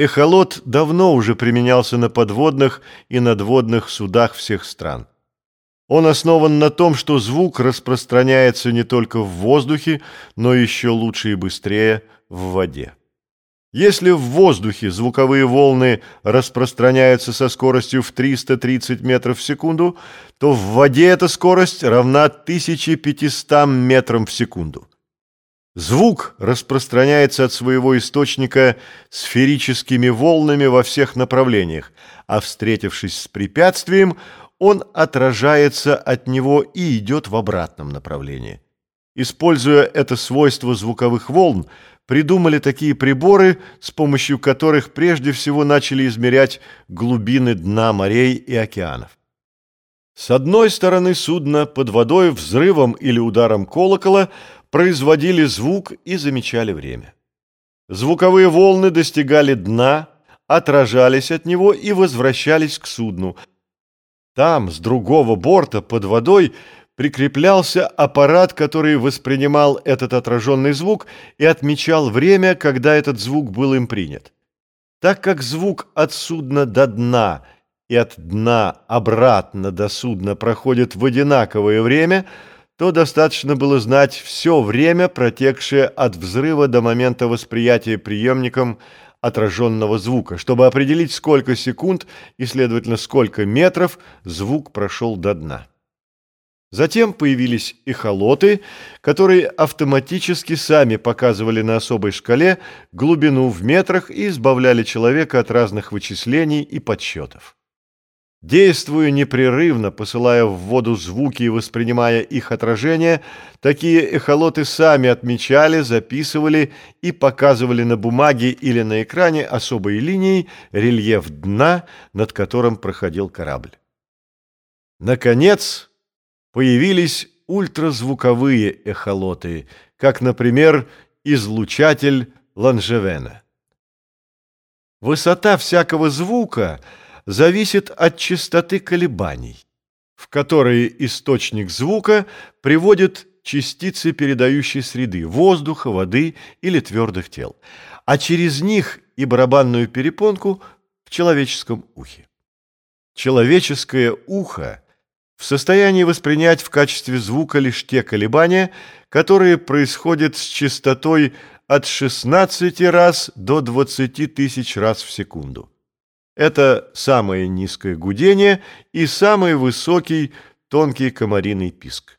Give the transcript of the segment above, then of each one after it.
Эхолот давно уже применялся на подводных и надводных судах всех стран. Он основан на том, что звук распространяется не только в воздухе, но еще лучше и быстрее в воде. Если в воздухе звуковые волны распространяются со скоростью в 330 метров в секунду, то в воде эта скорость равна 1500 метрам в секунду. Звук распространяется от своего источника сферическими волнами во всех направлениях, а встретившись с препятствием, он отражается от него и идет в обратном направлении. Используя это свойство звуковых волн, придумали такие приборы, с помощью которых прежде всего начали измерять глубины дна морей и океанов. С одной стороны судна под водой взрывом или ударом колокола производили звук и замечали время. Звуковые волны достигали дна, отражались от него и возвращались к судну. Там, с другого борта, под водой, прикреплялся аппарат, который воспринимал этот отраженный звук и отмечал время, когда этот звук был им принят. Так как звук от судна до дна и от дна обратно до судна проходит в одинаковое время, то достаточно было знать все время, протекшее от взрыва до момента восприятия приемником отраженного звука, чтобы определить, сколько секунд и, следовательно, сколько метров звук прошел до дна. Затем появились эхолоты, которые автоматически сами показывали на особой шкале глубину в метрах и избавляли человека от разных вычислений и подсчетов. Действуя непрерывно, посылая в воду звуки и воспринимая их отражение, такие эхолоты сами отмечали, записывали и показывали на бумаге или на экране особой линией рельеф дна, над которым проходил корабль. Наконец, появились ультразвуковые эхолоты, как, например, излучатель Ланжевена. Высота всякого звука зависит от частоты колебаний, в которые источник звука приводит частицы передающей среды – воздуха, воды или твердых тел, а через них и барабанную перепонку в человеческом ухе. Человеческое ухо – в состоянии воспринять в качестве звука лишь те колебания, которые происходят с частотой от 16 раз до 20 тысяч раз в секунду. Это самое низкое гудение и самый высокий тонкий комариный писк.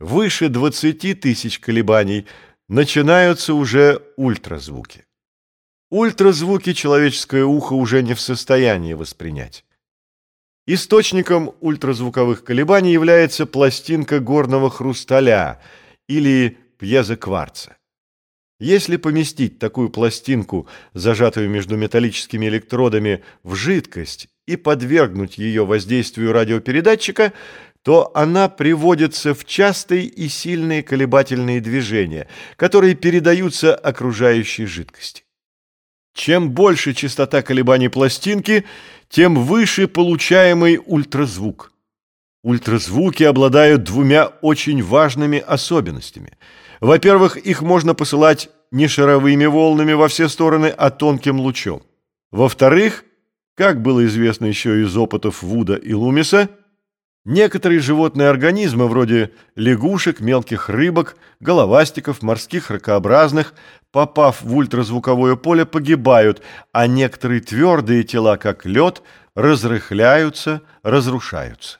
Выше 20 тысяч колебаний начинаются уже ультразвуки. Ультразвуки человеческое ухо уже не в состоянии воспринять. Источником ультразвуковых колебаний является пластинка горного хрусталя или пьезокварца. Если поместить такую пластинку, зажатую между металлическими электродами, в жидкость и подвергнуть ее воздействию радиопередатчика, то она приводится в частые и сильные колебательные движения, которые передаются окружающей жидкости. Чем больше частота колебаний пластинки, тем выше получаемый ультразвук. Ультразвуки обладают двумя очень важными особенностями. Во-первых, их можно посылать не шаровыми волнами во все стороны, а тонким лучом. Во-вторых, как было известно еще из опытов Вуда и Лумиса, Некоторые животные организмы, вроде лягушек, мелких рыбок, головастиков, морских ракообразных, попав в ультразвуковое поле, погибают, а некоторые твердые тела, как лед, разрыхляются, разрушаются.